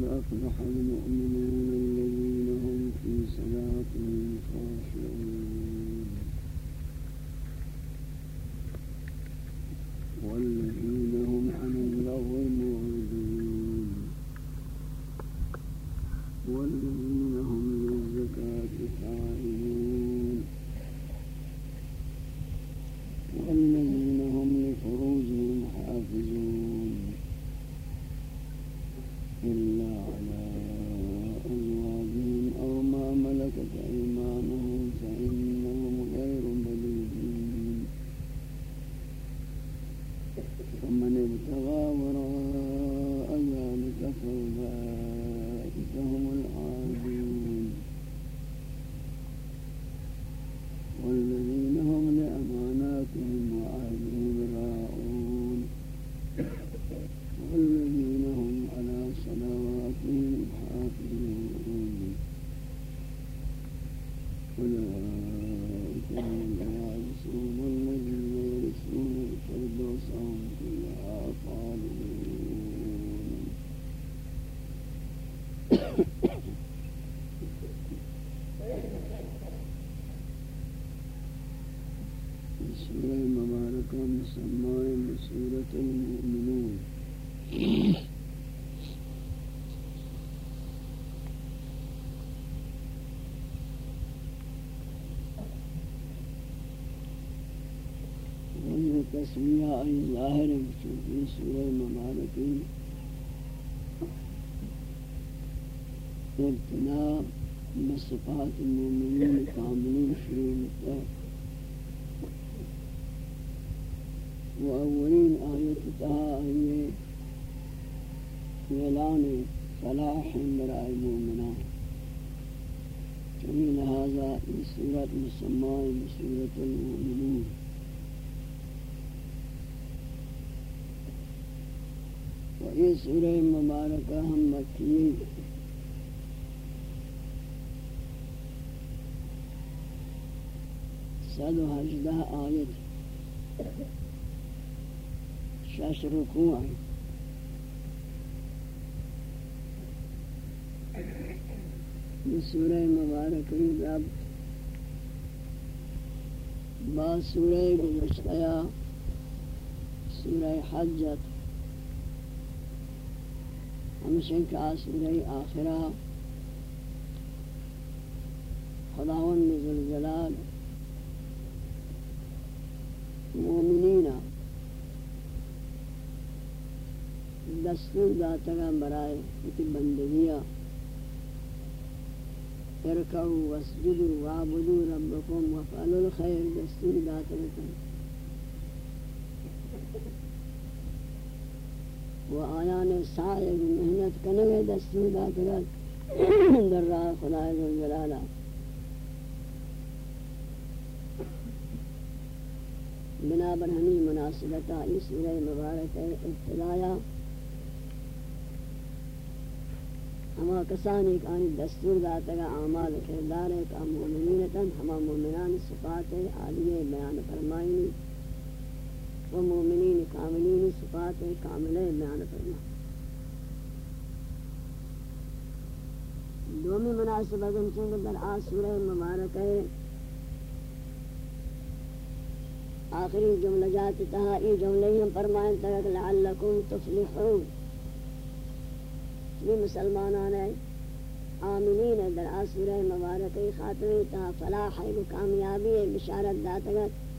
قد أفلح المؤمنون الذين هم في صلاتهم خاشعون. تسميه أي ظاهر في سورة سورہ مبارکی بصفات المؤمنين کاملین شروع ہوتا وأولين آيتها هي إعلان صلاح براء المؤمنين. جميل هذا بسورة مسمى سورة المؤمنين. المؤمنون وإيه سورة مباركة هم مكيين صد و هجده آیت شش رکوع سورہ مبارک رب با سورہ گزشتہ سورہ حجت ہمشن کا سورہ آخرہ خداون ذل جلال مومنین دستور داتا گا برائے اتی بندگیہ ارکعوا واسجدوا وعبدوا ربكم وفعلوا الخير دستور داتا و آیان سائے محنت کنگے دستور داتا در راہ خدا جلالہ۔ بنابر ہمیں مناسبتا اس سورہ مبارک ابتدایا۔ ہما کسانی کا آنی دستور داتا گا، اعمال کردار ہے کہ مومنینتا ہما مومنان صفات عالیہ بیان فرمائنی و مومنین کاملین صفات کاملہ بیان فرمائنی دومی مناسبت ہم چونکہ در آج سورہ مبارک ہے۔ آخری جملہ جات تہا ای جملے ہم فرمائیں تک لعلکم تفلحون۔ یہ مسلمانان ہے آمنین در آسورہ مبارک ہے خاتمی تہا، فلاح ہے کامیابی ہے، بشارت داتگت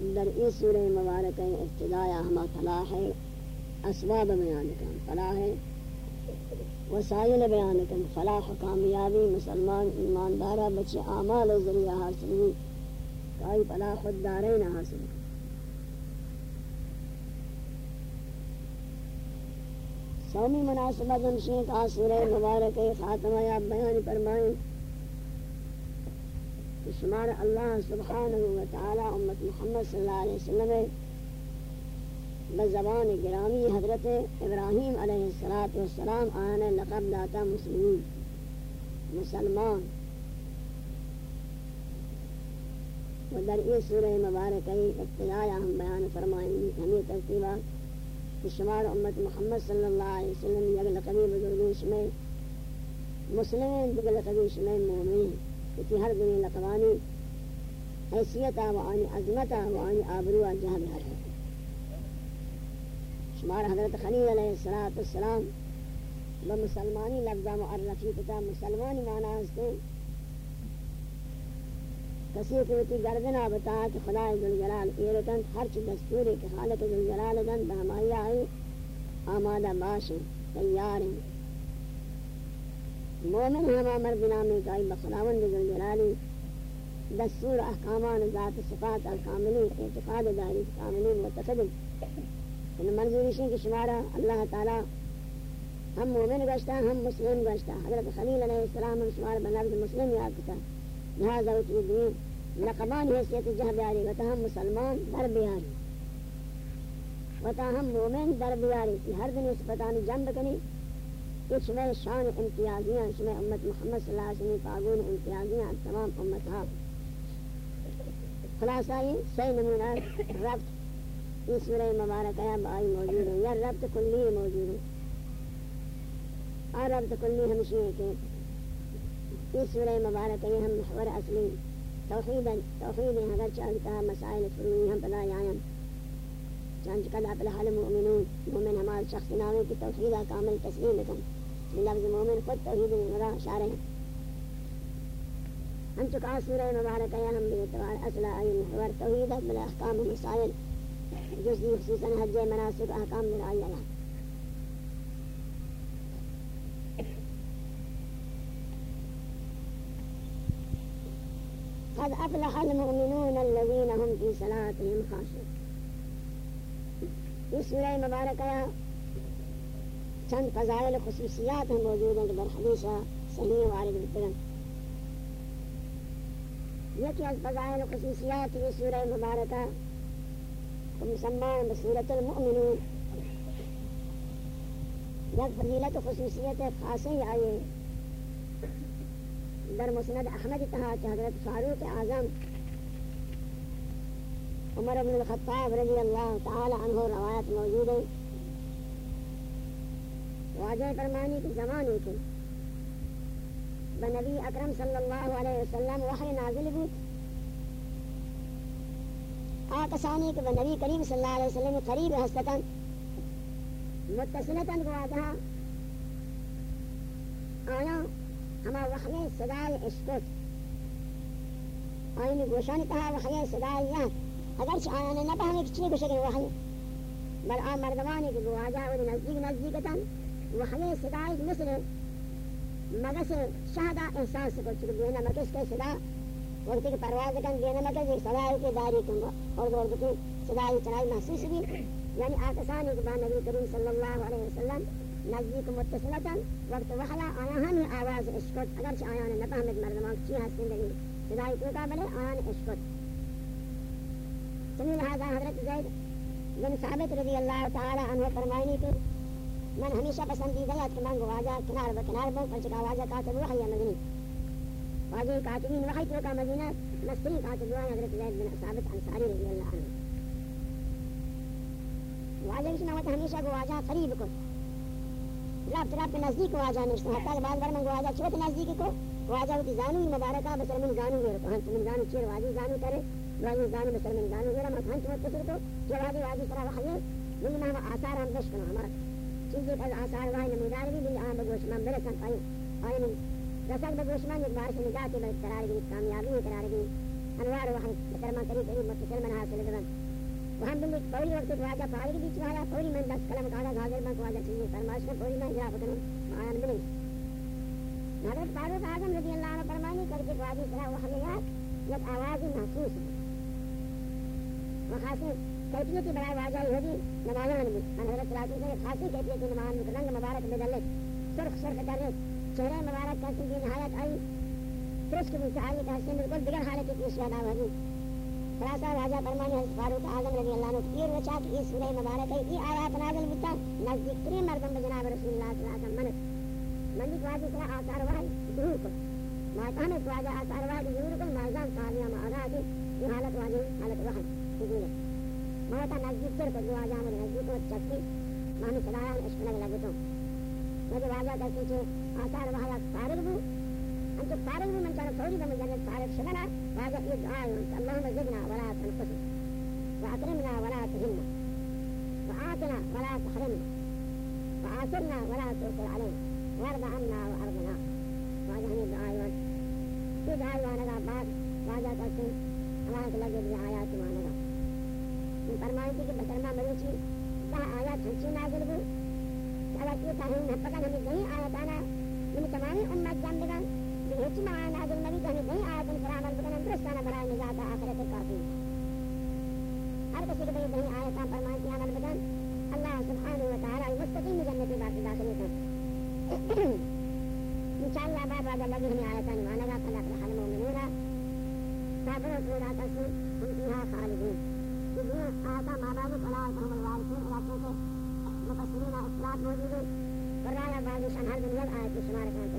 در ای سورہ مبارک ابتدایا ہما فلاح ہے، اسباب بیان کن، فلاح ہے۔ وسائل بیان کن، فلاح کامیابی، مسلمان، ایماندارہ، بچے اعمال ذریعہ حاصل ہوئی کائی فلاح خود دارین حاصل سومی مناسبت ہمشین کا سورہ مبارک خاتمہ یا بیان فرمائیں۔ کہ شمار اللہ سبحانہ وتعالی امت محمد صلی اللہ علیہ وسلم بزبان گرامی حضرت ابراہیم علیہ السلام آنے لقب داتا مسلمین مسلمان۔ و در این سورہ مبارک ابتدایا ہم بیان فرمائیں ہمیں ترتیبہ کہ شمار امت محمد صلی اللہ علیہ وسلم یک لقبی بزرگی شمع، مسلمین دیگر لقبی شمع مومین وفي هرب من الأقران حيثيتها وأن عظمتها وأن آبروها جهة بهذا شمار حضرت خلیل علیہ السلام والسلام با مسلمانی لفظا معرفی کتا مسلمانی معنی ہستے کسی کو تی گردن آبتا کہ خدای ذلجلال ایرتن ہرچ دستوری کہ حالت ذلجلال دن بہمائیہ آئی آمادہ باشیں تیار مومن ہما مردنا میں کائی بخلاون ذوالجلالی دستور احکامان ذات صفات الکاملی اعتقاد داری کاملی متقدم ان منظوری شن کی شمارہ اللہ تعالی۔ ہم مومن گشتا ہم مسلم گشتا حضرت خلیل علیہ السلام شمار بنابد مسلم یاد کتا۔ لہذا اتنی دین لقمان حیثیت جہ بیاری و ہم مسلمان در بیاری۔ و ہم مومن در بیاری۔ ہر دن اس پتانی جنب کنی۔ کچھ میں شان امتیازیاں شمع امت محمد صلی اللہ علیہ وسلم پاگون امتیازیاں تمام امت ہاں خلاصہ یہ سی نمونہ ربط اس سورہ مبارک ہے بائی موجود ہے یا ربط کلی موجود ہے اور ربط کلی ہمشی ہے کہ یہ سورہ مبارک یہ ہم محور اصلی توحید توحید اگر چاہتا مسائل فروئی ہم پدا آئیں چانچ قد أفلح المؤمنون. مومن ہمارے شخص نامے کی توحید کامل تسلیم من لفظ مؤمن خود توحید خذ توحيد من مضى شعرهم أن تقع سورة مباركة يا هم بيتوار أسلا أي محور و مسائل جس دی خصوصا حج مناسک احکام مناسك أحكام للآيات قد أفلح المؤمنون الذين هم في صلاتهم خاشعون. في سوره مباركه چند فضائل خصوصیات ہیں موجود ہیں کہ در حدیث صحیح وارد بتگن یکی از فضائل خصوصیات یہ سورہ مبارکہ مسمان بصورت المؤمنون یک فضیلت خصوصیت خاصی آئے در مسند أحمد تہا کہ حضرت فاروق أعظم. عمر بن الخطاب رضی اللہ تعالی عنہ روایت موجود. ہے واجہ فرمانی کے زمانے کے بنبی اکرم صلی اللہ علیہ وسلم وحی نازل بود آکسانی کے بنبی کریم صلی اللہ علیہ وسلم قریب حسطن متصلتاً گوادہ آیا ہما وحی صدای اشکت آئینی گوشانی کہا وحی صدای یہاں اگر چھ آیانے نہ پہنے کہ چلی گوشے وحی بل آم مردمانی کی گواجہ اور نزدیک نزدیکتاً۔ وحی صدای مثل مگس شہدہ احساس کو چکر دینا مکس کے صدا، وقتی کی پرواز کن دینا مکس ایک صدای کے داری کن، اور دور کی صدای چلائی محسوس بھی یعنی آکسانی کے بعد نبی کریم صلی اللہ علیہ وسلم نزدیک متصلتا، وقت وحلا آیا ہم آواز اشکت اگر چھ آیان نفهمت مردمان چی ہستن لگی صدای تو کا بلے آیان اشکت سمی حضرت زید بن ثابت رضی اللہ تعالی عنہ فرمائنی کہ من ہمیشہ پسندیدہ یاد کہ من گواجہ کنار بکنار بو پرچک آوازہ کاتب وحی مدنی واجہ کاتبین وحی تو کا مدینہ مستری کاتب وحی حضرت زید بن ثابت انصاری رضی اللہ عنہ. واجہ کشنا وقت ہمیشہ گواجہ قریب کو رب رب نزدیک کو نشتا حتی کہ بعض بار من کو آجا چوت نزدیک کو؟ کو آجا ہوتی زانوی مبارکہ بسر من زانو گیر کو ہنچ من زانو چیر واجی زانو کرے واجی زانو بسر من زانو گیر من ہنچ مت کسر کو چیر واجی واجی سرا وحیے من ما ہم آثار ہم دش ہمارا چیزی پر آثار وائی نمودار بھی بھی آن بگوش من برسن آئی آئی من رسل بگوش من ایک بار سے نجاتی بلد قرار گئی، کامیابی قرار گئی. انوار وحی بسر من قریب قریب متصل من حاصل دبن وہم دن پوری وقت واجہ پہاڑی بیچ میں آیا پوری میں دس کلم کہا غازر بن واجہ چیزیں فرمائش میں پوری میں جا پکڑوں آیا بنے حضرت فاروق اعظم رضی اللہ عنہ فرمانی کر کے واجی طرح وحیات یک آواز محسوس ہے. وخاصی کیفیت کی برائے واجہ ہوگی نمازان بھی حضرت راتی سے خاصی کیفیت کی نماز میں رنگ مبارک بدلے سرخ سرخ کرے چہرے مبارک کیسی بھی نہایت آئی۔ ترش کے مستعالی کا حسن بالکل بگڑ حالت کی اشیاء ہوگی خلاصہ راجہ فرمانی حضرت فاروق اعظم رضی اللہ عنہ پیر وچا کہ یہ سورہ مبارک ہے، یہ آیات نازل بتا نزدیک ترین مردم بجناب رسول اللہ صلی اللہ علیہ وسلم۔ منت مندی کو آجی سرا آثار وحی ظہور کو ماتانے کو آجا آثار وحی ظہور کو مازان کامیاں معادا آجی یہ حالت واجی حالت وحی حضور ہے۔ ቦታ ናዝጊር ከዝዋዛ ምን ነዚህ ቆት ጨፍቲ ማኑ ስላያን እሽክ ነግ ለጉቶ ነዚ ዋዛ ደቂቱ አሳር ባያ ታርቡ አንተ ታርቡ ምን ቻለ ፈውሪ በመጀነት ታርብ ሸበላ ዋዛ ይድዓ اللهم زدنا ولا تنقصنا واكرمنا ولا تهنا وآتنا ولا تحرمنا وآثرنا ولا تؤثر علينا وارض عنا وارضنا واجهني بدعاء في دعاء وأنا بعد واجهت أسن أمانة لك بدعايات ما فرمائیں کہ بسرما مروچی کہا آیات ہنچی نازل بو اگر یہ کہیں نہ پکا ہمیں نہیں آیت آنا من تمامی امت جان بگن بہت معنا نازل نبی کہ نہیں آیت ان پر عمل بگن درستانہ برائے نجات آخرت کافی ہر کسی کے نہیں آیت فرمائیں کہ عمل بگن اللہ سبحانہ و تعالی مستقیم جنت باقی داخل کر انشاءاللہ بعد بعد اللہ ہمیں آیتان مانا گا فلا فلح المؤمنون كافرون لا تسوا هم فيها خالدون الدنيا آتا ما بعد فلا هم الوارثون علاقے مفسرین موجود بعض دنیا آیت شمار بعض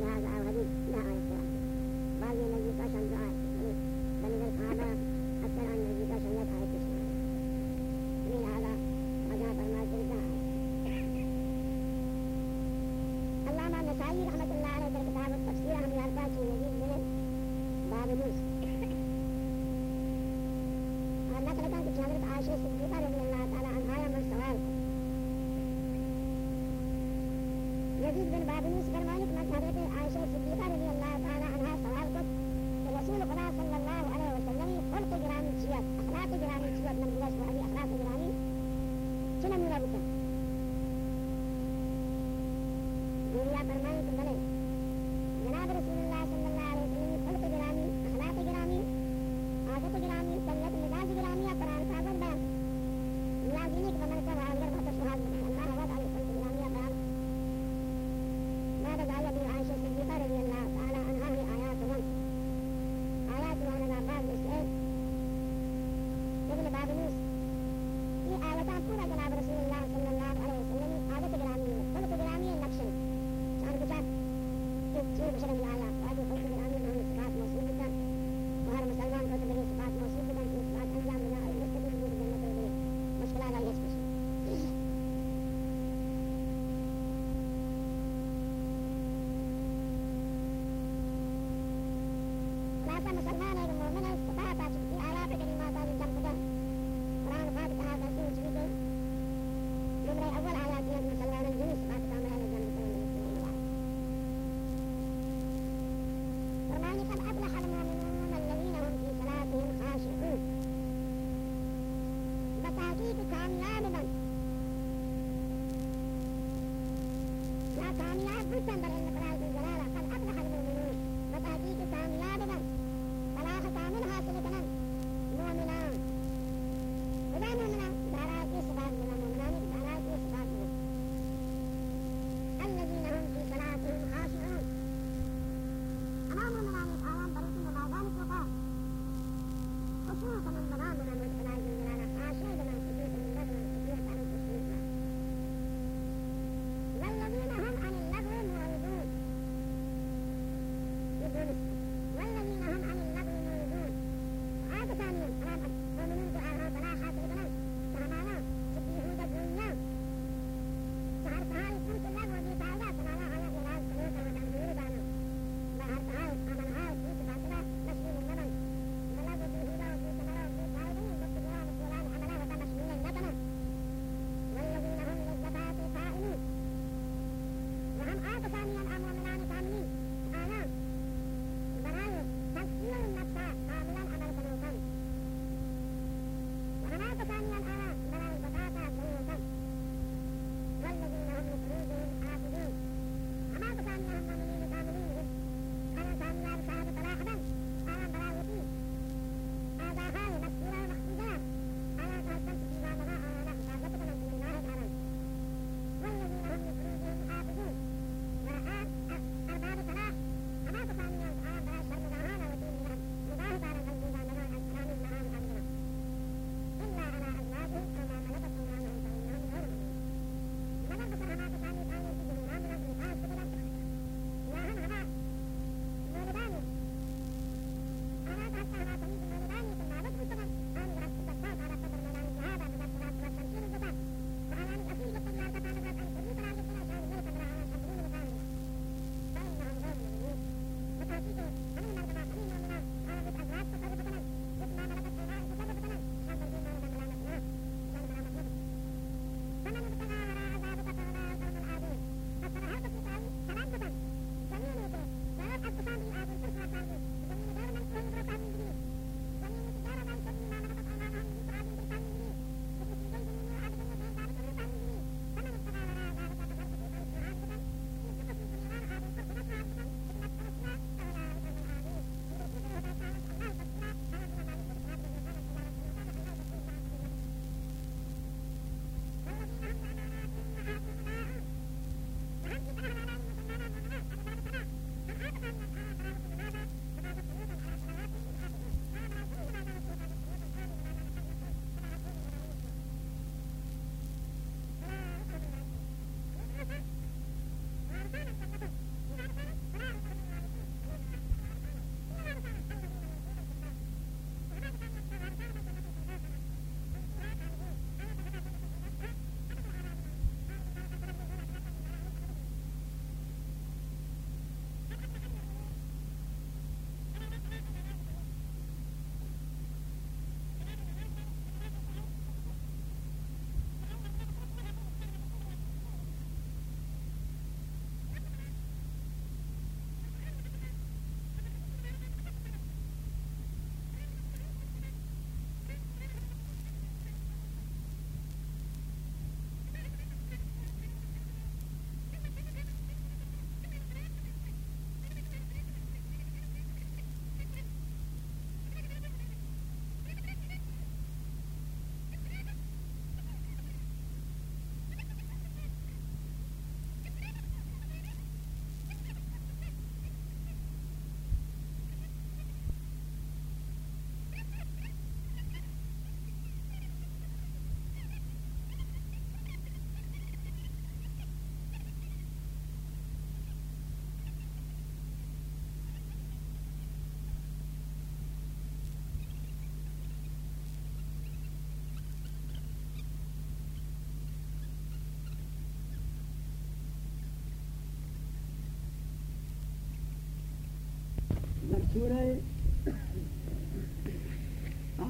سورہ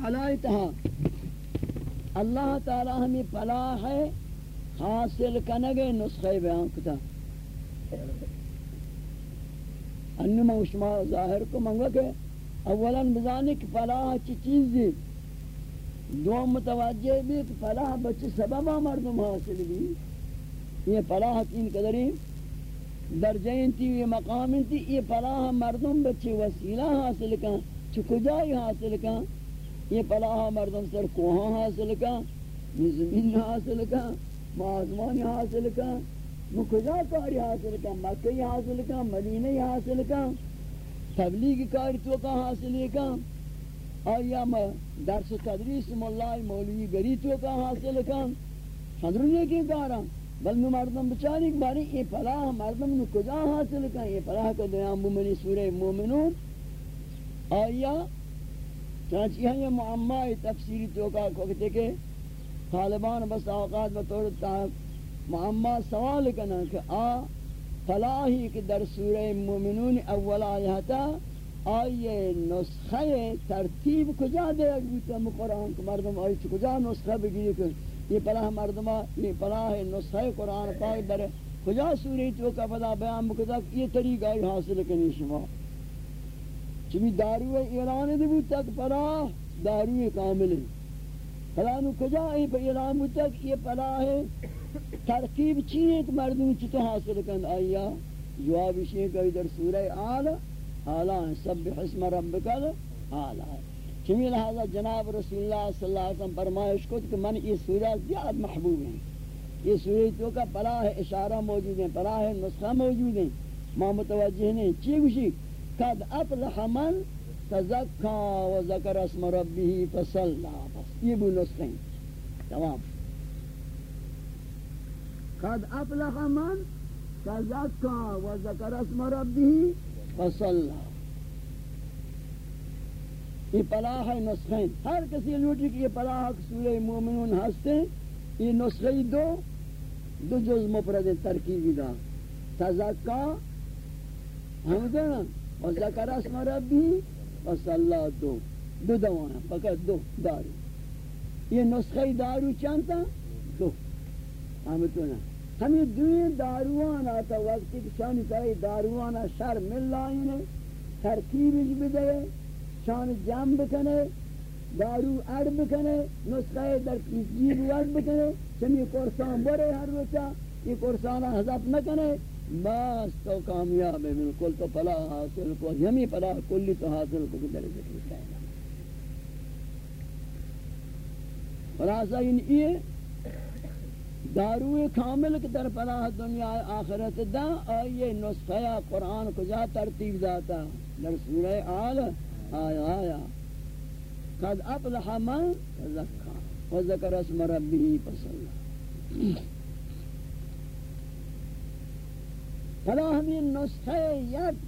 اعلی تہا۔ اللہ تعالی ہمیں فلاح ہے، حاصل کنگے نسخے بیان کتا۔ انما شما ظاہر کو منگا کہ اولا بزانی کہ فلاح چی چیز دی۔ دو متوجہ بھی کہ فلاح بچے سبب مردم حاصل بھی۔ یہ فلاح تین قدری درجین تھی یہ مقام تھی یہ فلاح مردم بچے وسیلہ حاصل کن چکو جائی حاصل کن؟ یہ فلاح مردم سر کوہاں حاصل کن؟ زمین حاصل کن؟ آسمان حاصل کن؟ کجا کاری حاصل کن؟ مکہ حاصل کن؟ مدینہ حاصل کن؟ تبلیغ کاری تو کا حاصل کن؟ آیا ما درس تدریس مولائی مولوی گری تو کا حاصل کن؟ حضرون کی کارا؟ بل میں مردم بچاری باری یہ فلاح مردم نو کجا حاصل کن؟ یہ فلاح کا دیان بمنی سورہ مومنون؟ آیا؟ چانچہ یہ معمائی تفسیری تو کا کہتے کہ طالبان بس اوقات بطور معمہ سوال کنا کہ آ فلاحی کہ در سورہ مومنون اول آیاتا آئیے نسخہ ترتیب کجا دے گوتا قرآن کہ مردم آئی کجا نسخہ بگیئے کہ یہ پلاح مردمہ یہ پلاح نسخہ قرآن پاک در کجا سوری تو کا پدا بیان بکتا یہ طریقہ آئی حاصل کنی شما۔ چمی دارو ایران دے بوتا کہ پلاح دارو کامل ہے۔ فلانو کجا ای پہ اعلان ہوتا کہ یہ پلا ہے ترکیب چیئے کہ مردم چی حاصل کند آیا جواب اسی کہ ادھر سورہ آل، آلہ ہیں سب حسم ربکل آلہ۔ ہے چمی لہذا جناب رسول اللہ صلی اللہ علیہ وسلم فرمائش کو کہ من یہ سورہ زیاد محبوب ہیں یہ سورہ تو کا پلا ہے اشارہ موجود ہیں پلا ہے نسخہ موجود ہیں۔ ما متوجہ نہیں۔ چی گوشی؟ قد افلح من تزکا و ذکر اسم ربی فصلہ یہ بھی نسخے ہیں۔ تمام۔ قد افلح من تزکا و ذکر اسم ربی فصلہ یہ پلاح ہے نسخیں ہر کسی لوٹی کہ یہ پلاح سورہ مومنون ہستے، یہ نسخے دو دو جز مفرد ترکیبی دا۔ تزکا، ہم دینا و ذکر اسم ربی و فصلہ دو۔ دو دوانا، فقط دو داری یہ نسخہ دارو چانتا دو۔ ہم تو ہمیں دوئے داروان آتا وقتی کہ شانی کہے داروان شر مل لائنے ترکیبش بدے شان جام بکنے، دارو اڑ بکنے، نسخہ در جیب وڑ بکنے، چمی قرصان برے ہر روچا یہ قرصانہ حضب نکنے بس تو کامیاب ہے، بالکل تو پلا حاصل کو، یمی پلا کلی تو حاصل کو درجے کی کہنا۔ خلاصہ ان یہ دارو کامل کے در پناہ دنیا آخرت دا، آئیے نسخہ قرآن کجا ترتیب داتا در سورہ آل آیا آیا۔ قد افلح من تزکا، و ذکر اسم ربی پسلا فلا ہمیں نسخہ یک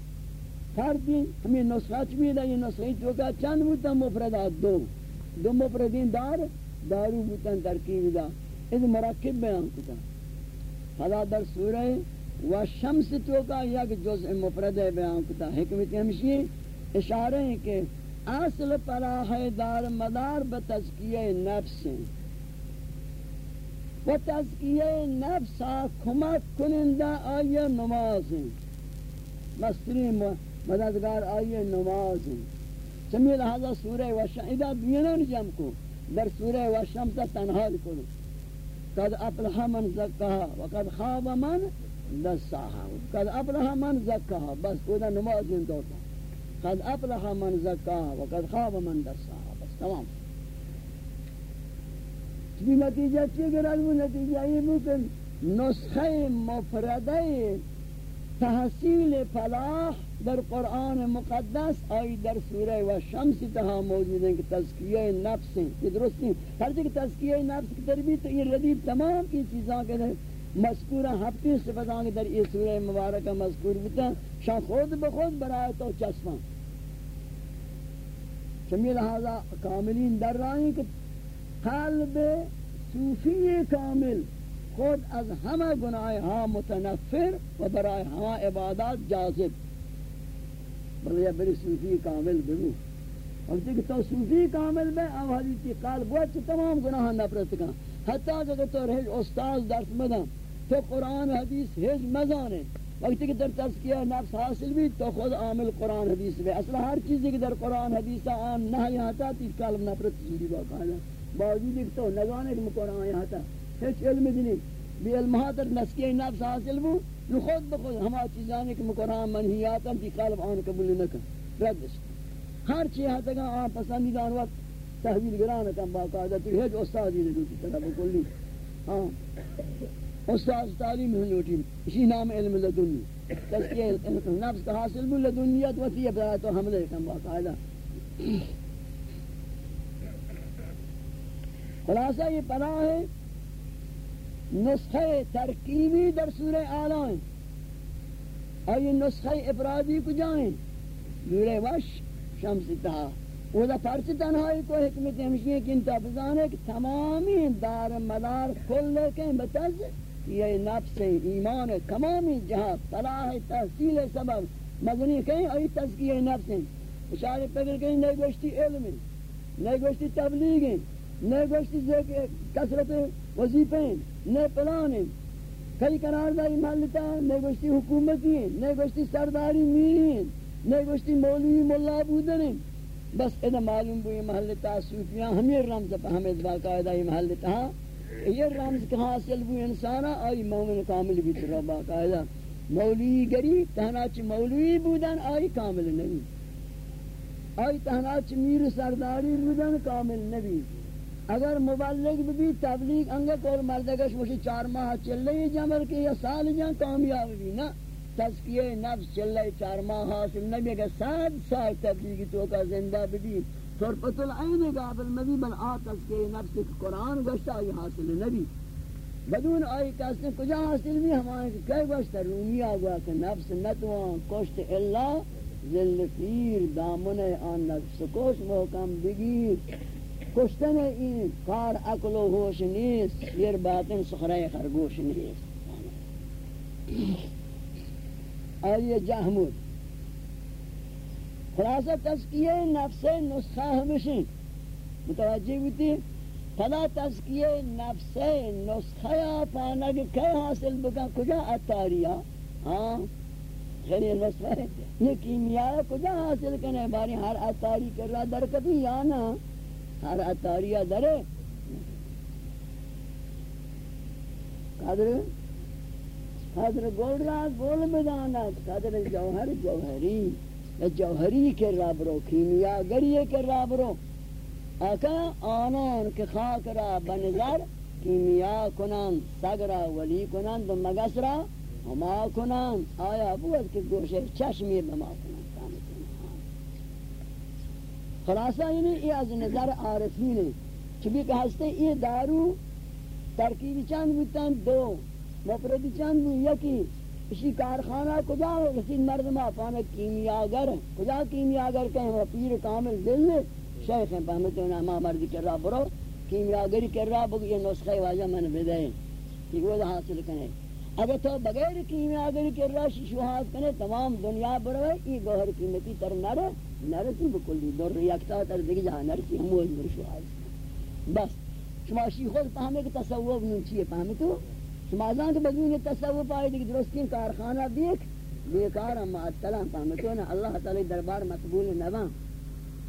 فردی ہمیں نسخہ چوی دا یہ نسخہ چوکا چند بودتا مفردات دو. دو مفردین دار، دارو بوتن ترکیب دا. اس مرکب بیان کتا فلا در سورہ و شمس تو کا یک جزء مفرد بیان کتا حکمت ہمشی ہے اشارہ ہیں کہ اصل پلاح دار مدار بتزکیہ نفس ہیں۔ و تزکیہ نفس کمک کنندہ آئیے نماز ہیں۔ مستری مددگار آئیے نماز ہیں۔ سمی لہذا سورہ و شمس ادھا بینان جم کو۔ در سورہ و شمس تنہا لکھو قد افلح من زکاها وقد خواب من دساها قد افلح من زکاها بس خدا نماز ان دوتا قد افلح من زکاها وقد خواب من دساها بس، تمام. چی نتیجہ چی گرد وہ نتیجہ یہ ممکن نسخہ مفردہ تحصیل فلاح در قرآن مقدس آئی در سورہ و شمس تہا موجود ہیں کہ تذکیہ نفس ہیں یہ درست نہیں ہر جگہ تذکیہ نفس کی تربیت یہ ردیب تمام کی چیزاں کے در مذکورہ ہفتی صفتاں کے در یہ سورہ مبارکہ مذکور بتا شاہ خود بخود برائے تو چسپاں چمی لہذا کاملین در رہی کہ قلب صوفی کامل خود از همه گناه ها ہاں متنفر و برای همه ہاں عبادات جاذب بلے بری صوفی کامل بگو وقتی کہ تو صوفی کامل بے او حدیثی قلب وچ تمام گناہ نفرت کا حتی کہ تو رہے استاذ درس مدن تو قرآن حدیث ہیج مزانے وقتی کہ در تذکیہ نفس حاصل بھی، تو خود عامل قرآن حدیث بے. اصلا ہر چیزی کہ در قرآن حدیث آن نہ یہاں تا تی قلب نفرت جوری باقا ہے باوجود کہ تو نگانے کہ قرآن یہاں تا ہیچ علم دنی بی علمہ تر نسکیہ نفس حاصل بھی نو خود بخود ہما چیزانے کہ قرآن منحیاتا تی قلب آن قبول نکن. رد ردش ہر چیز ہاں تک آن پسندیدان وقت تحویل گران کم باقاعدہ تو ہیچ استادی دے دوتی طرح بکلی ہاں. استاد تعلیم ہن لوٹی اسی نام علم لدنی۔ تزکیہ نفس کا حاصل بھی لدنیت وسیع بلا تو حملے کم باقاعدہ۔ خلاصہ یہ پناہ ہے نسخہ ترکیبی در سورہ آلائیں اور یہ نسخہ افرادی کو جائیں نور وش شمس تہا۔ وہ دا پرچ تنہائی کو حکمت ہمشی ہے کہ انتا بزانے کہ تمامی دار مدار کھل لکیں بتز یہ نفس ایمان تمامی جہاں فلاح تحصیل سبب مدنی کہیں ای تزکیہ نفس ہیں۔ اشارے پکر کہیں نئے گوشتی علم نئے گوشتی تبلیغ ہیں، نئے گوشتی کسرت وظیفیں نئے پلان ہیں۔ کئی قراردائی محلتا نئے گوشتی حکومتی نئے گوشتی سرداری میری نئے گوشتی مولوی ملا بودن ہیں۔ بس ادھا معلوم بو یہ محلتا صوفیاں ہمیں رمز پہ ہمیں باقاعدہ یہ محلتا یہ رمز کہاں حاصل بو انسانا آئی مومن کامل بھی ترہ باقاعدہ۔ مولوی گری تہناچ مولوی بودن، آئی کامل نبی۔ آئی تہناچ میر سرداری بودن کامل نبی۔ اگر مبلغ بھی تبلیغ انگا کول مردگش مجھے چار ماہ چل رہی جمل کے یا سال جان کامیاب بھی نا تذکیہ نفس چل رہی چار ماہ حاصل نبی اگر سات سال تبلیغی تو کا زندہ بھی۔ طرفت العین قابل نبی بل آ تذکیہ نفس قرآن گشتا آئی حاصل نبی۔ بدون آئی کس نے کجا حاصل بھی؟ ہمارے کئی گوشتا رومی آگوا کہ نفس نتوان کشت اللہ ذل پیر دامن آن نفس کش محکم بگیر۔ کشتن این کار عقل و ہوش نیست یہ باطن سخرہ خرگوش نیست۔ آئیے جہمود خلاصہ تذکیہ نفس نسخہ ہمشن متوجہ ہوتی فلا تذکیہ نفس نسخہ پانک کئی حاصل بکن کجا اتاریہ؟ ہاں؟ خیلی نسخہ ہے. یہ کیمیاء کجا حاصل کرنے؟ باری ہر اتاری کر رہا درکتی یا نا؟ ہر اتاریہ درے. قدر؟ قدر گول را گول بداند قدر جوہر جوہری. جوہری کے رابرو کیمیا گریے کے رابرو آکا آنان کے خاک را بنظر کیمیا کنان سگرا ولی کنان، دو مگس را ہما کنان۔ آیا بود کے گوشے چشمی بما کنان خلاصہ یعنی یہ از نظر عارفین ہے۔ چبی کہ ہستے یہ دارو، ترکیبی چند بودتن، دو، مفردی چند بود، یکی اسی کارخانہ، کجا ہو رسید مردمہ پانا کیمیاگر ہیں کجا کیمیاگر کہیں وہ پیر کامل دل میں شیخ ہیں پہمتوں نے ہما مردی کر رہا برو، کیمیاگری کر رہا بگو، یہ نسخہ واجہ من بدائیں کہ وہ حاصل کریں۔ اگر تو بغیر کیمیاگری کر رہا شیشوہات کریں، تمام دنیا بروے یہ گوھر قیمتی تر نہ رہے نرسی بکلی در یکتا تر دیگه جا نرسی هموز برشو آئی بس، شما شی خود فهمه که تصوف نون چیه فهمه تو شما ازان که بدون تصوف آئی دیگه درستین کارخانه دیک بیکار اما اطلاع فهمه اللہ تعالی دربار مقبول نبان۔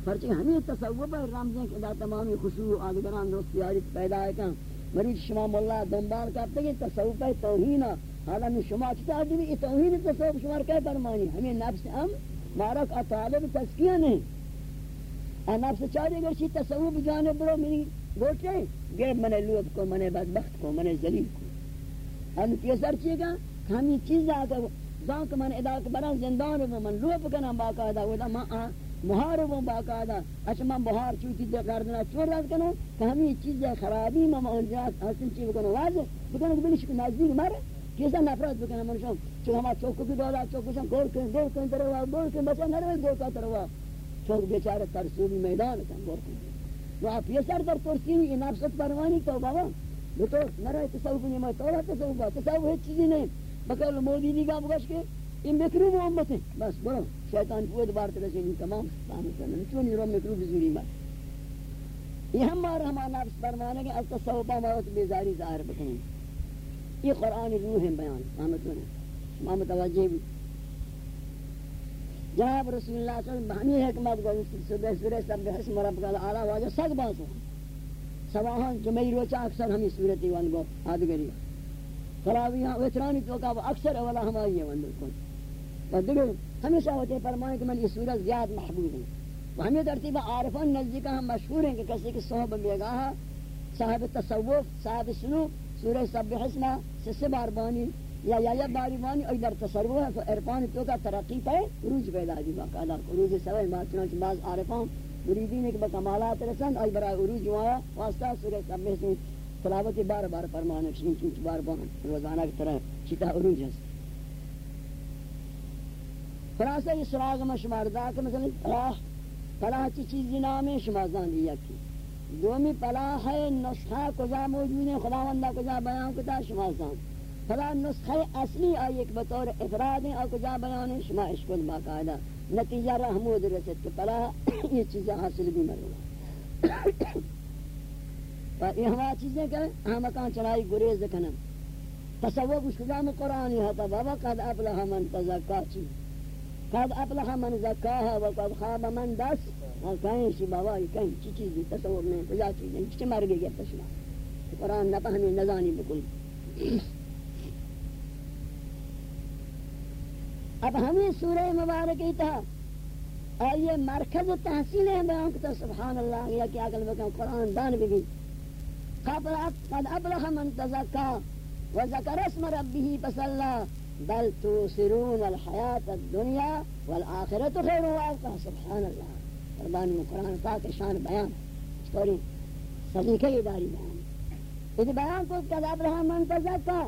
پرچہ ہمیں تصوف ہے رمزیں کہ دا تمامی خشوع آدگران دوستیاری پیدا ہے کن۔ مریض شما مولا دنبال کرتے کہ تصوف ہے توہین حالا میں شما چتا دیوی یہ توہین تصوف شما کیا فرمانی ہمیں نفس ہم مارک اطالب تسکیہ نہیں۔ انا نفس چاری اگر چی تصوب جانب برو منی گوٹے گرب منے لوب کو، منے بدبخت کو، منے ذلیل کو۔ ان پیسر چیئے گا ہمیں چیز آتا زانک من ادا برا زندان رو من لوب کنا باقاعدہ ودا ما محارب و باقاعدہ۔ اچھا من بہار چوتی دے کردنا چور رات کنا کہ ہمیں چیز خرابی ما انجاز حسن چی بکنا، واضح۔ بکنا بلیش نزدیک مارے کیسا نفرت بکنه من شما چون همه چوکو کی دادا چوکو شم گول کن گول کن دروا گول کن بچه نروی گول کا دروا چون بیچاره ترسولی میدان کن گول کن۔ و آپ یہ سر در ترسینی این نفست پروانی تو بابا۔ بتو نروی تصوف نیمه تو تصوف با تصوف هیچ چیزی نہیں بکر مودی نگاه بگش که یہ مکروب امت ہے بس برو شیطان پوید بار ترسی تمام فهمت کرنا چونی رو مکروب زوری بار یہ ہم مارا ہمارا نفس فرمانا کہ از تصوبہ موت بیزاری ظاہر بکنیں یہ قرآن روح ہے بیان فهمت کرنا ما متوجہ بھی جناب رسول اللہ صلی اللہ علیہ وسلم حکمت کو سورہ سورہ سب حسم رب العالی واجہ سگ باسو سواہاں جمعی روچا اکثر ہمیں صورتی وان گو آدگری۔ فراویاں ویترانی تو کا اکثر اولا ہماری ہے وان بالکل و دیگر ہمیشہ ہوتے فرمائیں کہ من یہ صورت زیاد محبوب ہے و ہمیں ترتیب عارفان نزدیکہ ہم مشہور ہیں کہ کسی کی صحب بیگاہ صاحب تصوف، صاحب سلوک سورہ سب حسنہ سے بار بانی یا یا یا باری بانی اور در تصرف ہے، تو ارفان تو کا ترقی پہ عروج پیدا دی باقاعدہ عروج سوائے بات چنانچہ بعض عارفان مریدین ایک بکمالات رسند آئی برای عروج ہوا واسطہ سورہ سب حسنہ تلاوت بار بار فرمانا چنین چنین بار بار روزانہ کی طرح چیتا عروج ہے۔ خلاصہ یہ سراغ میں شمار دا کہ مثلا پلاح پلاح چی چیزی نامی شما زاندی یکی دومی پلاح ہے، نسخہ کجا موجود ہے، خداوندہ کجا بیان کتا شما زاند پلاح نسخہ اصلی آئی ایک بطور افراد ہے اور کجا بیان شما اشکل باقاعدہ نتیجہ رحمود رسد کہ پلاح یہ چیزیں حاصل بھی مرنا اور یہ ہوا چیزیں کہ ہم کان چلائی گریز کنم۔ تصور کچھ کجا میں قرآن ہے بابا قد افلح من تزکا چیز قد افلح من زکاها وقد خاب من دس۔ اور کہیں شی بابا، یہ کہیں چی چیزی تصور میں، کجا چیزیں چی مر گئی گیا تشنا قرآن نہ پہمی نزانی بکل اب ہمیں سورہ مبارکی تھا اور یہ مرکز تحصیل ہے بیان کتا سبحان اللہ، یا کیا کل بکن قرآن دان بھی قد ابلغ من تزکا وذکر اسم ربه فصلى بل توسرون الحیات الدنیا والآخرت خیر وابقا سبحان اللہ۔ قربانی میں قرآن پاک شان بیان سٹوری سلیقہ اداری بیان۔ یہ بیان کو قد ابلغ من تزکا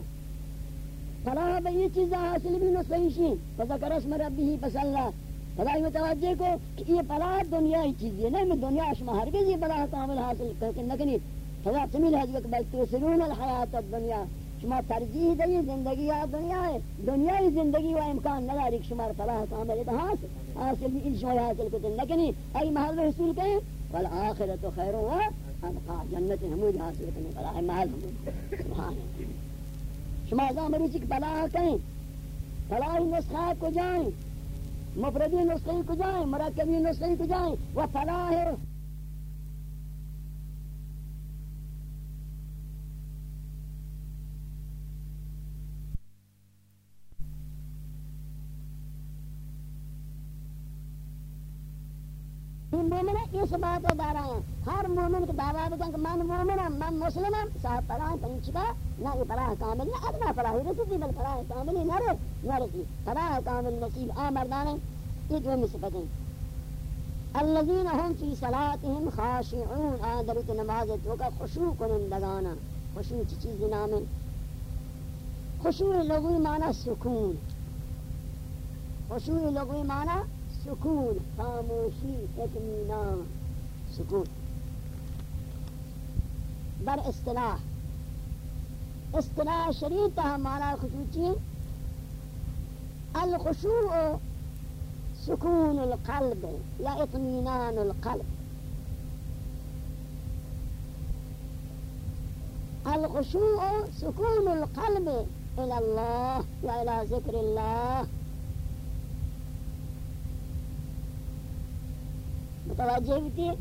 فلاح بہ یہ چیزیں حاصل بھی نہ صحیح شی۔ فذکر اسم ربه فصلى فلاح متوجہ کو کہ یہ فلاح دنیا ہی چیز ہے نہیں میں دنیا شما ہرگز یہ فلاح کامل حاصل کر کے نہ کنی۔ فلا حضرت بل توسرون الحیات الدنیا۔ شما ترجیح دئی زندگی یا دنیا ہے دنیای زندگی و امکان نداری کہ شما فلاح کامل اتحاس حاصل بھی ان شما حاصل کتن لیکنی ای محل رسول کہیں، والآخرت خیر و ابقا جنت حمود حاصل کرنے فلاح محل حمود سبحان اللہ۔ شما ازام مریچی کہ فلاح کہیں؟ فلاح نسخہ کو جائیں مفردی نسخہ کو جائیں مرکبی نسخہ کو جائیں و فلاح مومن ہے اس بات کو دارا ہیں۔ ہر مومن کے دعویٰ بکن کہ من مومن مومنم من مسلم مسلمم صاحب پلاہ پنچکا نہ یہ پلاہ کامل، نہ ادنا پلاہ رسیدی بل پلاہ کاملی نہ رس نہ رسی پلاہ کامل نصیب آ مردان آمردان یہ دو مصفتیں الذين هم في صلاتهم خاشعون آدرت نماز تو کا خشوع کنندگانا خشوع چی چیز نام ہے خشوع لغوی معنی سکون۔ خشوع لغوی معنی سکون خاموشی اطمینان سکون. بر اصطلاح. اصطلاح شریف تا ہمارا خصوصی الخشوع سکون القلب یا اطمینان القلب. الخشوع سکون القلب إلى الله والى ذکر الله. متوجہ ہوتی ہے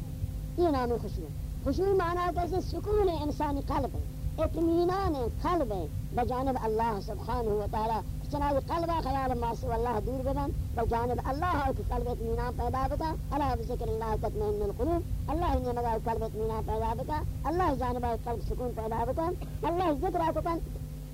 یہ نام خوشبو خوشبو معنی کیسے سکون انسانی قلب ہے، اطمینان قلب ہے۔ بجانب اللہ سبحانہ و تعالی، چنانچہ قلب خیال معصو اللہ دور بدن بجانب اللہ کی قلب اطمینان پیدا بتا۔ اللہ بذکر اللہ تطمئن القلوب۔ اللہ نے مگا قلب اطمینان پیدا بتا۔ اللہ جانب قلب سکون پیدا بتا۔ اللہ ذکر آتا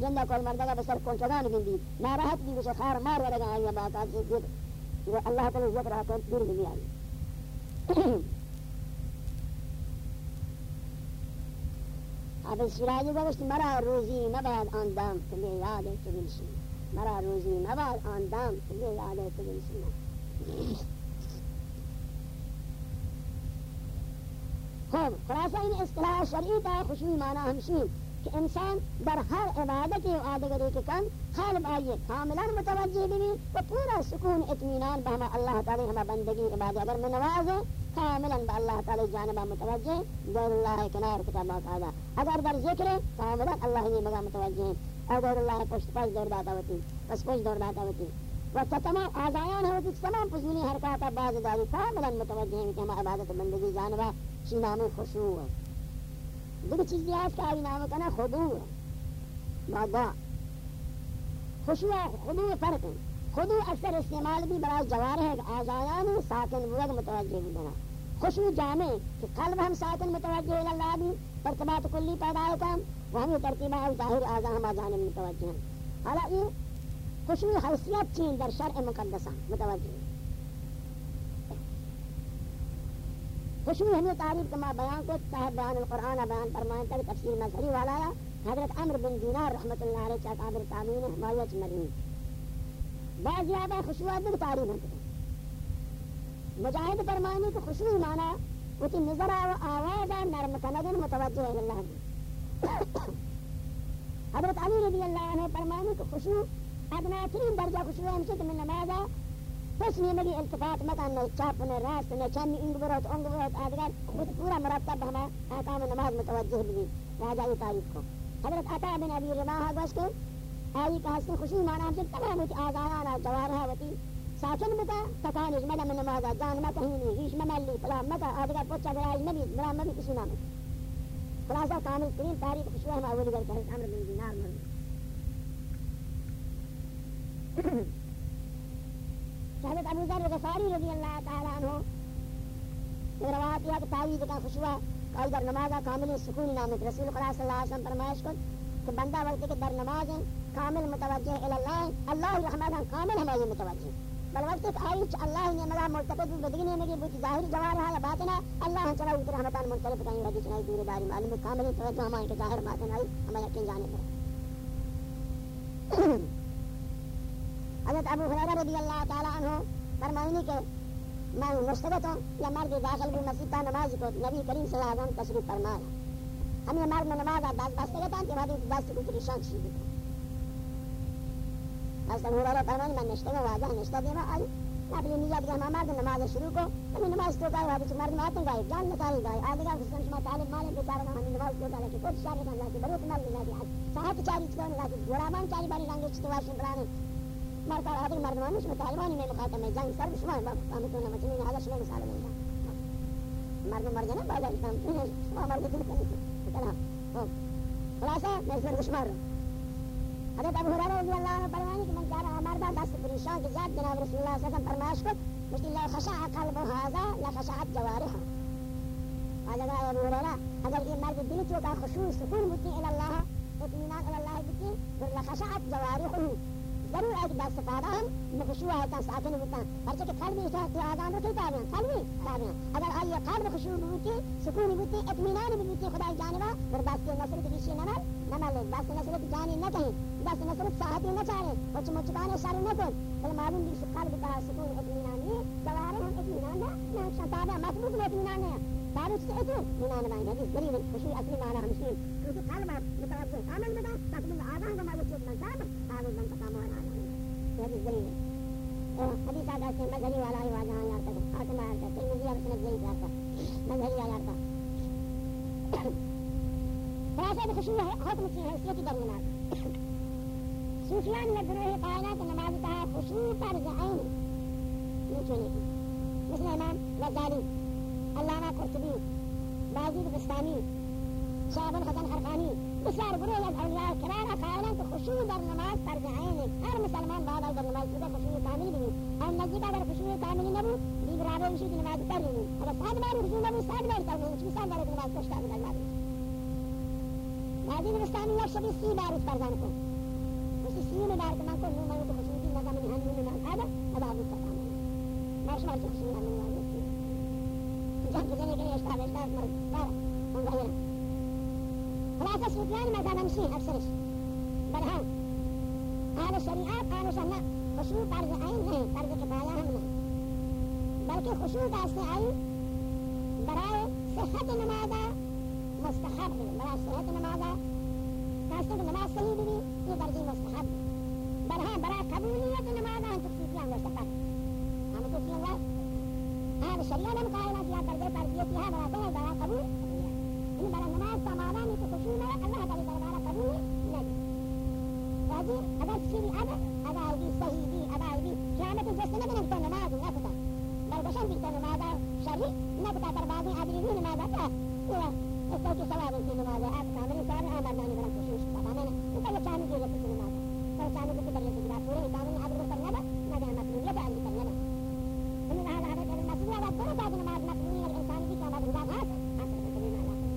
جندا کول مردا کا بسر کون چگان گندی ناراحت بھی بس خار مار ورا گا باقا با کا سے دیت اللہ تعالی بيه رہا تو سراج مرا روزی بعد آن دام که به یاد تو بنشینم مرا روزی آن دام که به یاد تو خوب خلاصہ ان اصطلاح شرعی تا خوشی معنی ہمشی کہ انسان در ہر عبادت و آدگری کے کن قلب آئیے کاملا متوجہ بھی و پورا سکون، اطمینان بہما اللہ تعالی ہما بندگی عبادت اگر میں نواز ہے کاملا با اللہ تعالی جانبہ متوجہ دور اللہ کنار کتابہ قاعدہ اگر در ذکر ہے کاملا اللہ ہی مگا متوجہ اگر اللہ پشت پاس دور داتا ہوتی پس پشت دور داتا ہوتی و تمام آزایان ہوتی، تمام پزینی حرکات باز داری کاملا متوجہ ہیں کہ ہما عبادت بندگی جانبہ شی نام خشوع ہے دیگر چیزی هست که آئی نام کنه خضوع بادا خشوع خضوع فرق ہے۔ خضوع اکثر استعمال بھی برای جوارح آزایان ساکن ورگ متوجہ بھی بنا خشوع جامع کہ قلب ہم ساکن متوجہ اللہ بھی ترتبات کلی پیدا ہوتا وہ ہمیں ترتیبہ ظاہر آزا ہم جانب متوجہ ہیں۔ حالا یہ خشوع حیثیت چین در شرع مقدسہ متوجہ ہیں خوشبو ہمیں تعریف کما بیان کو صاحب بیان القرآن بیان فرمائیں تک تفسیر مظہری والا ہے حضرت عمر بن دینار رحمت اللہ علیہ چاہ قابر تعمین حمایت مرین بعض زیادہ خوشبو ادھر تعریف ہیں مجاہد فرمائنے کو خوشبو مانا اتی نظر و آواز نرم کندن متوجہ اللہ حضرت علی رضی اللہ عنہ فرمائنے کو خوشبو ادنا ترین درجہ خوشبو ہم سے من نمازہ پس نیمگی التفات مکان نہ چاپ نہ راست نہ چند انگ برات انگ برات آدگر خود پورا مرتب ہما احکام نماز متوجہ بھی راجہ یہ تاریخ کو۔ حضرت عطا بن ابی رباح گوش کے آئی کا حسن خوشی مانا ہم سے تمام ہوتی آزایانا جوارہ ہوتی ساکن بتا تکانش مدہ من نمازا جان ما کہیں نہیں، ہیش مملی فلا مکا آدگر پوچھا برائی نبی مرا مبی کسی نام خلاصہ، کامل ترین تاریخ خوشوہ ہم اولی گر کہ عمر بن دینار مرد۔ حضرت ابو ذر غفاری رضی اللہ تعالی عنہ روایت یہ کہ تعویذ کا خوشوا کئی در نماز کامل سکون نامت رسول خدا صلی اللہ علیہ وسلم فرمائش کو کہ بندہ وقت کے در نماز ہیں کامل متوجہ الی اللہ اللہ الرحمن کامل ہماری متوجہ۔ بل وقت کہ آئی اللہ نے ملا مرتبط بدگی نے میری بہت ظاہر جوار ہے یا باطن ہے اللہ چلا اتر رحمتان منطلب کہیں رجی چنائی دور داری معلوم کامل توجہ ہمارے کے ظاہر باطن آئی ہمیں یقین جانے پر حضرت ابو حریرہ رضی اللہ تعالی عنہ فرمائنی کہ میں مستغت ہوں، یا مرد داخل بھی مسجد تا نماز کو نبی کریم صلی اللہ علیہ وسلم تشریف فرمایا ہم یہ مرد نماز دست بستگت ہیں کہ بعد دست کو کری شان شیدی حضرت ابو حریرہ فرمائنی، میں نشتہ واضح نشتہ دیما آئی۔ اپنی نیت کہ ہم مرد نماز شروع کو ہمیں نماز تو گئے حضرت مرد ماتن گئے جان نکالی گئے آدھگا حسن شما طالب مالے کے بیچارہ ہم نماز تو گئے کہ کچھ شارے شارت اللہ کی بروت مل گئی صحت چاری چکا اللہ کی گوڑا چاری باری رنگے چتواشن برانے مرد آدمی مردمان مش طالبانی میں مخاطب ہے جنگ سر شما ہم تو نہ مچنی حالا شما مثال نہیں مرد مرد نا بعد ہم شما مرد دل کریں کنا خلاصہ میں سر حضرت ابو ہریرہ رضی اللہ عنہ فرمانے کہ من کان مرد دست پریشان کے ذات جناب رسول اللہ صلی اللہ علیہ وسلم فرمائش کو مشتی لا خشع قلب هذا لا خشعت جوارحه. هذا قال ابو ہریرہ اگر یہ مرد دل تو کا خشوع سکون ہوتی ہے اللہ اطمینان اللہ کی لا خشعت جوارحه. ضرور ایک دست سفارہ ہم مخشوع ہے ساکن ہوتا پرچہ کہ قلب اس تو آزان رکھے تابعاں قلبی تابعاں اگر آئی قلب خشوع ہوتی، سکون ہوتی، اطمینان ہوتی خدا جانبا پھر دست نصر کی بیشی نمال نمال لے۔ دست نصر کی جانی نہ کہیں دست نصر صاحتی نہ چاہے وچ مچکانے سارے نہ کن بل معلوم بھی قلب کا سکون، اطمینان نہیں جوارے ہم اطمینان ہے نہ اچھا شتابہ مطلوب اطمینان ہے تعرف سے اتو اطمینان بائیں حدیث غریب خوشی، اصلی معنی ہمشین کیونکہ قلب متوجہ عمل بدا تقبل آزان کا مالک چیز من صاحب تعرف من تقام وانا حدیث ضریب ہے حدیث آتا ہے مذہبی والا ہی واجہاں یارتا ہے حاکم آتا ہے ترمذی اور سنت ضعیف ہے حکم کی حیثیت در نماز صوفیان میں گروہ کائنات نماز کا خوشی پر عین نیچے نہیں مثل امام غزالی علامہ قرطبی باجد بستانی شعب الحسن خرقانی بزرگروی از اولیاء کرام قائلن که خشوع در نماز فرض عینه هر مسلمان بعد از نماز بوده خشوع کامل بگیم اما نجیب اگر خشوع کامل نبود دیگ رابع می‌شود نماز در نمید اگر صد بار خشوع نبود صد بار در نمید چون صد بار نماز کشتا بود اگر نبود؟ بعدی نوستانی یک شبی سی بار از فرزان کن اسی سی بار که من کن من خشوع هم من از آبود مرش مرش خشوع خلاصة سفيان ما كان مسيح أكثرش برهان قال الشريعة قالوا سنة خشوع فرض عين نہیں فرض کفایا ہم نہیں. بلکہ خشوع کا سے آئی برائے صحت نمازا مستحب برا صحت نمازا کاسے کہ نماز صحیح بھی یہ درجی مستحب برہا برا قبولیت نمازا ہم تخصیصیاں مستحب ہم تو کیوں گا ہاں شریعہ نے مقابلہ کیا درجے پر کیا کہ برا صحیح قبول. ان برا نماز کا مانا تو خشوع ہے اللہ تعالی دربارہ قبول نہیں راجی اگر کسی ادب ادائیگی صحیح ادائیگی قیامت جس نے بھی نماز نہ پتا بل نماز شرعی نہ پتا کر نماز کیا ہوا اس کو ثواب کی نماز ہے آپ کامل صاحب آمد نہ بنا کوشش پتا میں نے تو چاہنے کی وقت نماز تو چاہنے کی درجے سے جواب پورے کامل ادری کرنا ہے نہ جانا مطلوب ہے علی کرنا ہے ان رہا رہا کہ مسئلہ ہے دونوں بعد نماز مطلوب ہے انسان کی کیا بات ہے حاصل کرنے والا ہے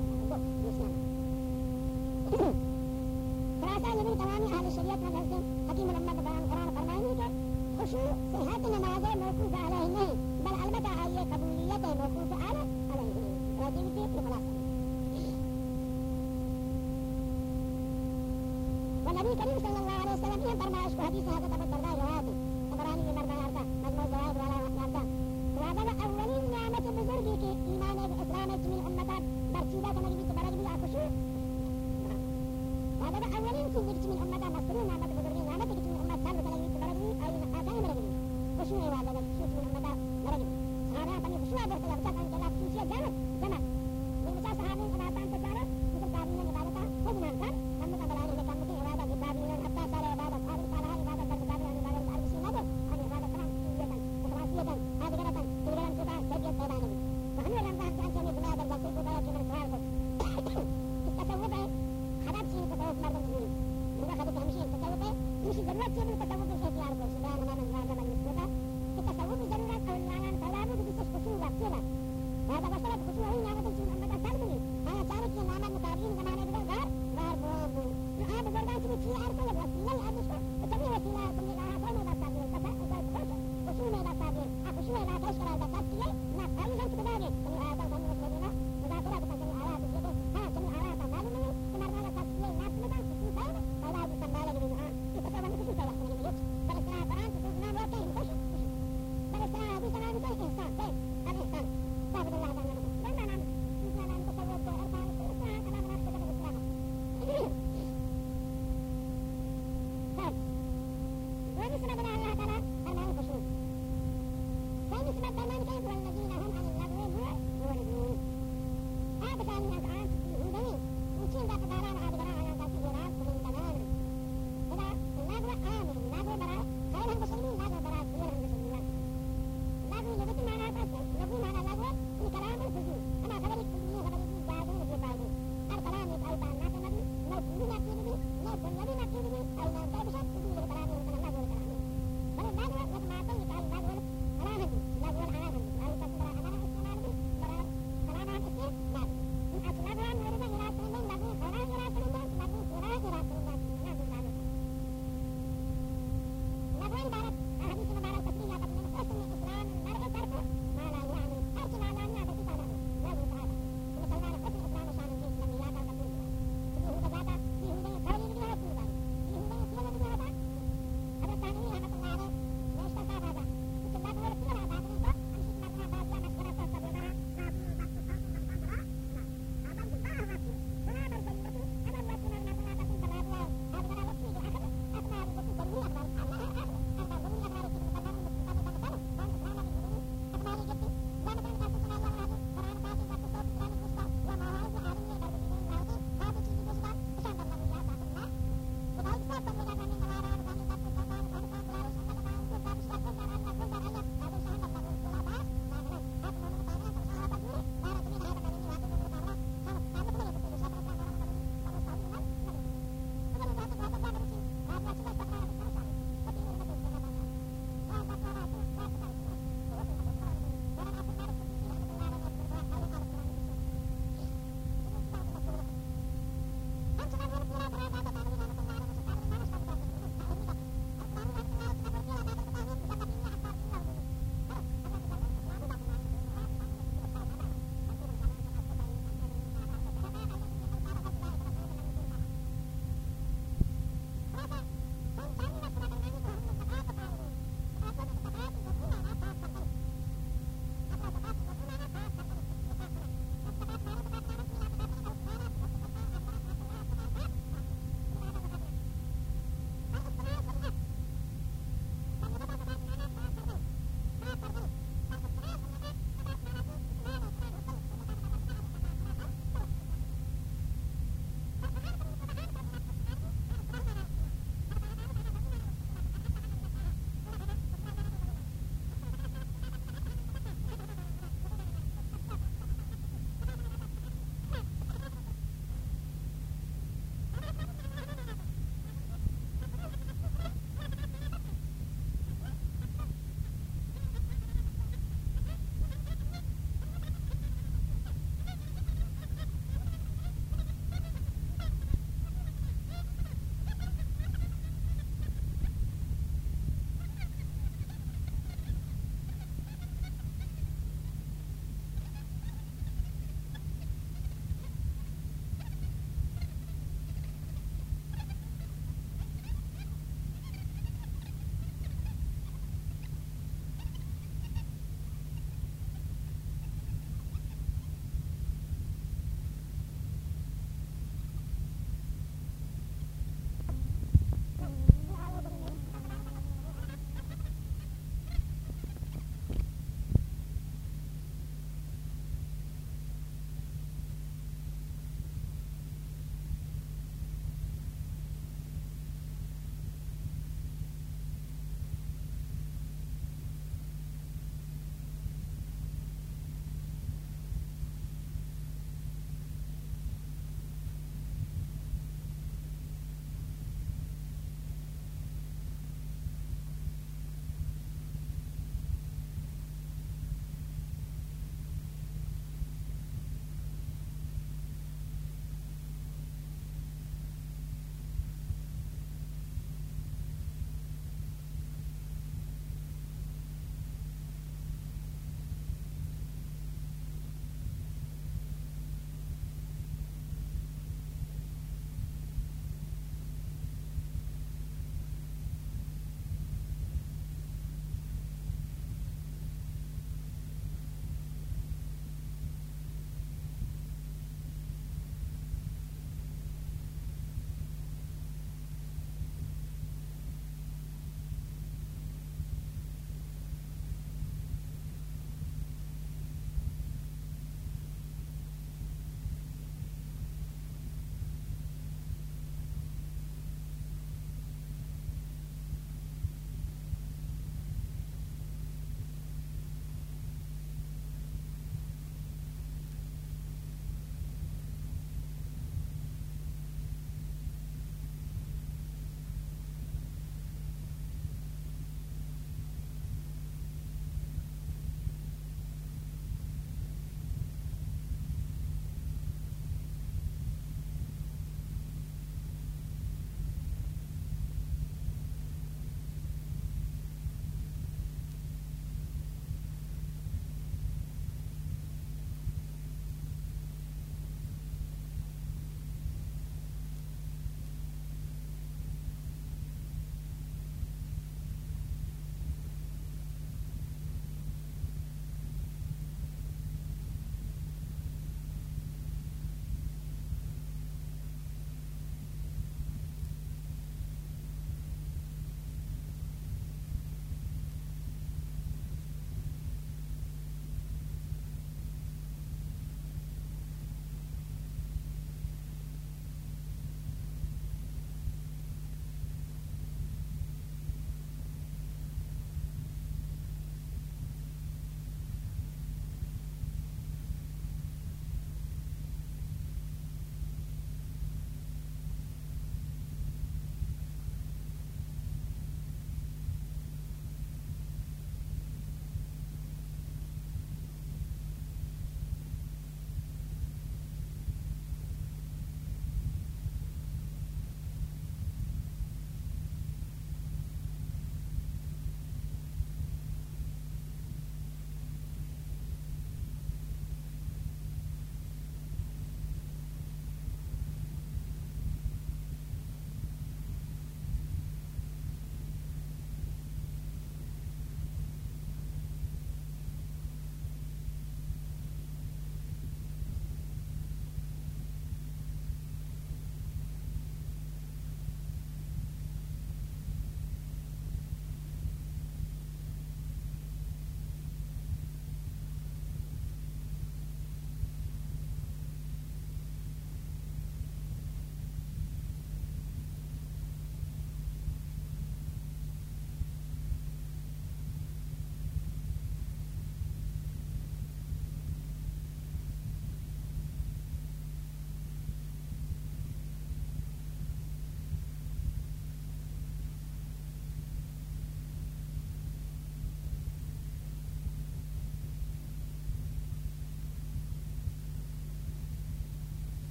اسلام خلاصہ یہ تمام اہل شریعت میں سے حکیم محمد بیان قرآن فرمائیں کہ خوشو صحت نماز موقوف علیہ نہیں، بل البتہ آئیے قبولیت موقوف علیہ علیہ راجی کی خلاصہ والنبي كريم صلى الله عليه وسلم یہ فرمائش کو حدیث حضرت ابو الدرداء